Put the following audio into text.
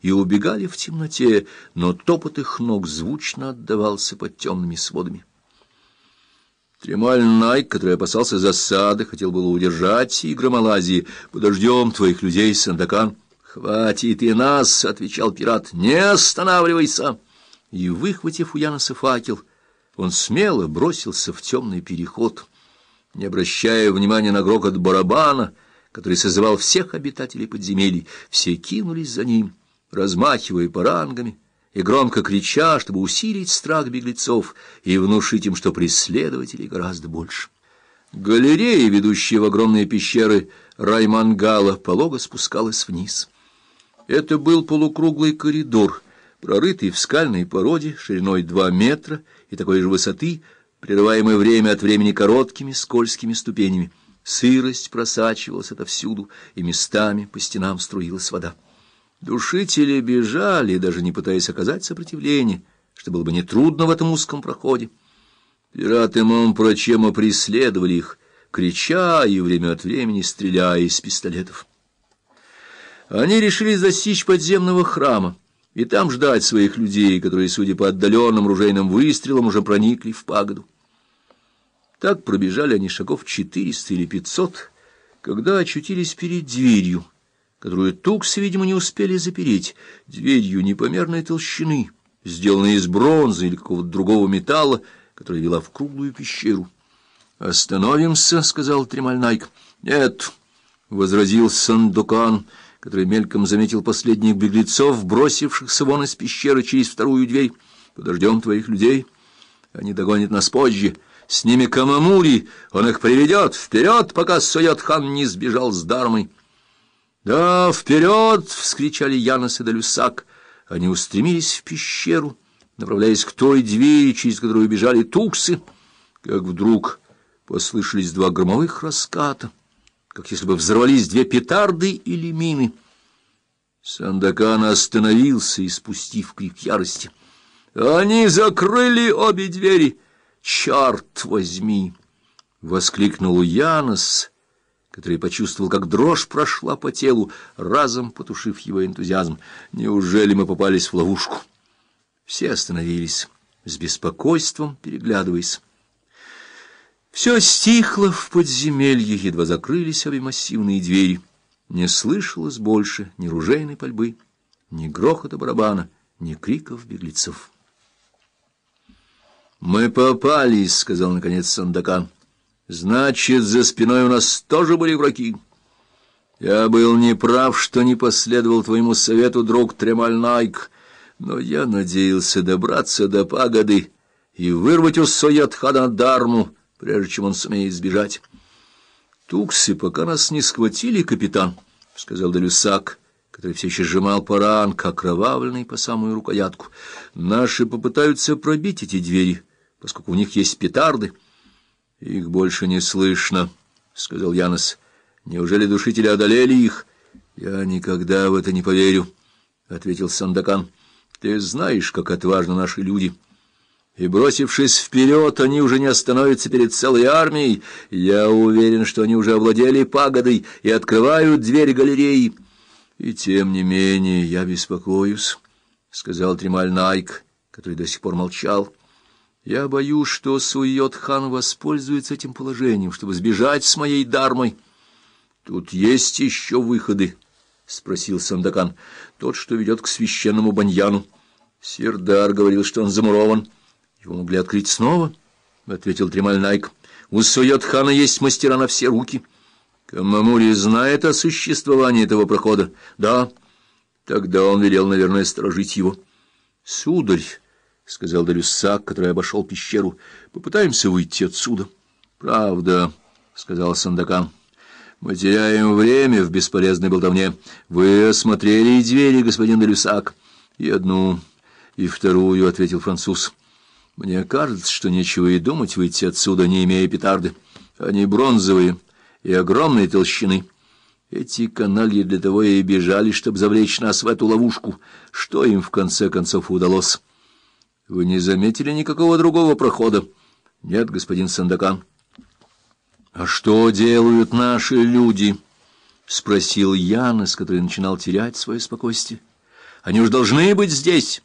и убегали в темноте, но топот их ног звучно отдавался под темными сводами. Тремаль Найк, который опасался засады, хотел было удержать и громолазии. «Подождем твоих людей, Сандакан». «Хватит и нас!» — отвечал пират. «Не останавливайся!» И, выхватив у Яноса факел, он смело бросился в темный переход, не обращая внимания на грохот барабана, который созывал всех обитателей подземелий. Все кинулись за ним, размахивая парангами и громко крича, чтобы усилить страх беглецов и внушить им, что преследователей гораздо больше. Галерея, ведущая в огромные пещеры Раймангала, полого спускалась вниз. Это был полукруглый коридор, прорытый в скальной породе шириной два метра и такой же высоты, прерываемый время от времени короткими скользкими ступенями. Сырость просачивалась отовсюду, и местами по стенам струилась вода. Душители бежали, даже не пытаясь оказать сопротивление, что было бы нетрудно в этом узком проходе. Пираты Монпрочема преследовали их, крича и время от времени стреляя из пистолетов. Они решили засечь подземного храма и там ждать своих людей, которые, судя по отдаленным ружейным выстрелам, уже проникли в пагоду. Так пробежали они шагов четыреста или пятьсот, когда очутились перед дверью, которую туксы, видимо, не успели запереть, дверью непомерной толщины, сделанной из бронзы или какого-то другого металла, которая вела в круглую пещеру. «Остановимся», — сказал Тремальнайк. «Нет», — возразил Сандукан, — который мельком заметил последних беглецов, бросившихся вон из пещеры через вторую дверь. «Подождем твоих людей. Они догонят нас позже. С ними Камамури. Он их приведет. Вперед, пока Сойот-хан не сбежал с Дармой». «Да, вперед!» — вскричали Янос и Далюсак. Они устремились в пещеру, направляясь к той двери, через которую бежали туксы, как вдруг послышались два громовых раската как если бы взорвались две петарды или мины. Сандакан остановился, испустив крик ярости. «Они закрыли обе двери! Черт возьми!» — воскликнул Янос, который почувствовал, как дрожь прошла по телу, разом потушив его энтузиазм. «Неужели мы попались в ловушку?» Все остановились, с беспокойством переглядываясь. Все стихло в подземелье, едва закрылись обе массивные двери. Не слышалось больше ни ружейной пальбы, ни грохота барабана, ни криков беглецов. «Мы попались», — сказал наконец Сандакан. «Значит, за спиной у нас тоже были враги. Я был неправ, что не последовал твоему совету, друг Тремальнайк, но я надеялся добраться до пагоды и вырвать у Соятхана Дарму» прежде чем он сумеет сбежать. «Туксы, пока нас не схватили, капитан», — сказал Делюсак, который все еще сжимал паранг, окровавленный по самую рукоятку. «Наши попытаются пробить эти двери, поскольку у них есть петарды». «Их больше не слышно», — сказал Янос. «Неужели душители одолели их?» «Я никогда в это не поверю», — ответил Сандакан. «Ты знаешь, как отважны наши люди» и, бросившись вперед, они уже не остановятся перед целой армией. Я уверен, что они уже овладели пагодой и открывают дверь галереи. И тем не менее я беспокоюсь, — сказал Тремаль Найк, который до сих пор молчал. Я боюсь, что Суйот-хан воспользуется этим положением, чтобы сбежать с моей дармой. Тут есть еще выходы, — спросил Сандакан, — тот, что ведет к священному баньяну. Сердар говорил, что он замурован. — его могли открыть снова, — ответил Тремаль Найк. У Суйот-хана есть мастера на все руки. Камамури знает о существовании этого прохода. Да, тогда он велел, наверное, сторожить его. Сударь, — сказал Далюсак, который обошел пещеру, — попытаемся выйти отсюда. Правда, — сказал Сандакан. Мы теряем время в бесполезной болтовне. Вы осмотрели двери, господин Далюсак? И одну, и вторую, — ответил француз. Мне кажется, что нечего и думать выйти отсюда, не имея петарды. Они бронзовые и огромной толщины. Эти канальи для того и бежали, чтобы завлечь нас в эту ловушку. Что им в конце концов удалось? Вы не заметили никакого другого прохода? Нет, господин Сандакан. А что делают наши люди? Спросил Янос, который начинал терять свое спокойствие. Они уж должны быть здесь.